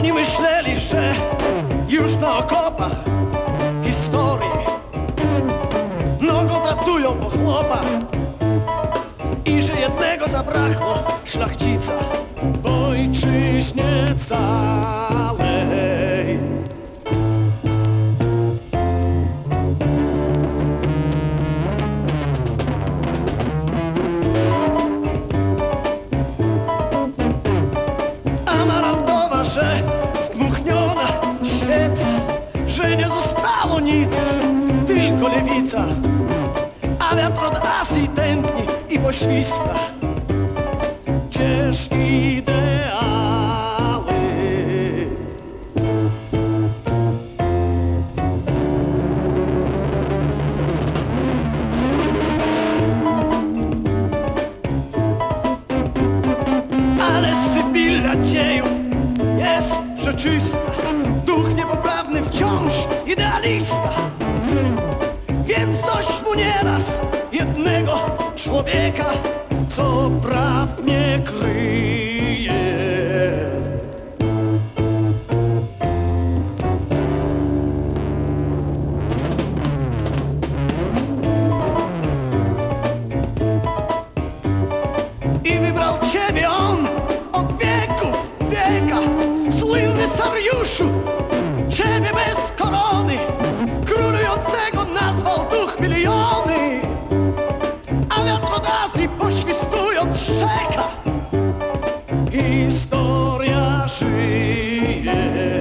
Oni myśleli, że już na okopach historii nogą tratują po chłopach i że jednego zabrakło szlachcica w ojczyźnie całej. Tylko lewica. A wiatr od Azji tętni i pośwista. Duch niepoprawny wciąż idealista. Więc dość mu nieraz jednego człowieka Co prawd nie kryje czeka. Historia żyje.